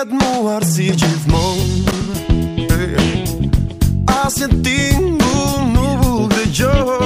Këtë muar si që t'mon A se tingu në bullë dë gjohë